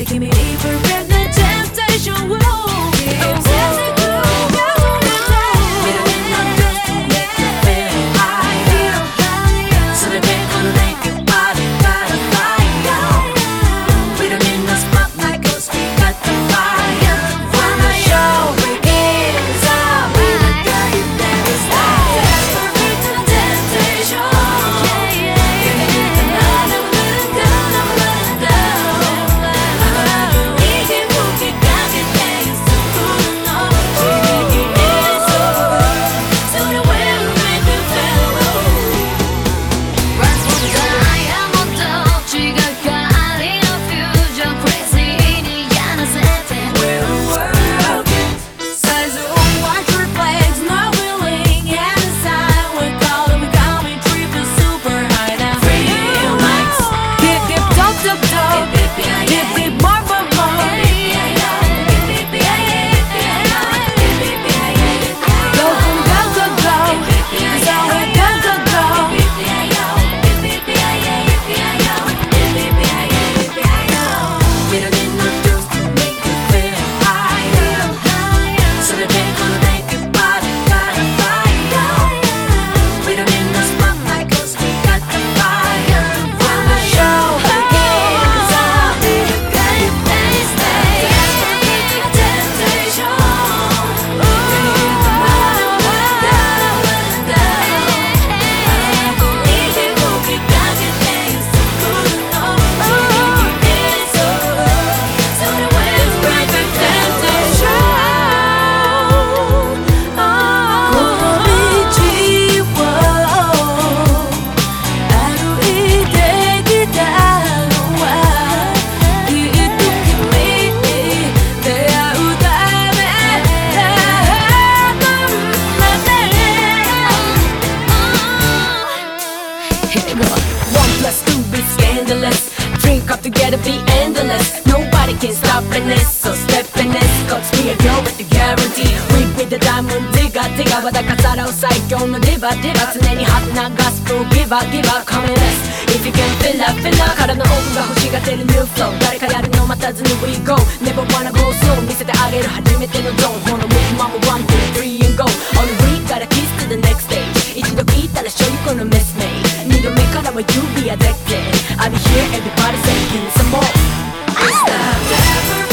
Taking me deeper in the temptation happiness So steppiness こつきが今日 with the guarantee Reap with the diamond digger digger わだかさらう最強のリバーリバー常にハッなガスプ give up give up communist If you can fill up fill up からの奥が欲しがってるニューフロー誰かやるの待たずに we go Never wanna go slow 見せてあげる初めてのゾーンこの with mama one two three and go On the week から kiss to the next stage 一度聞いたらしょいこのメスメイ二度目からは you be addicted I'll be here everybody singing some more It's the never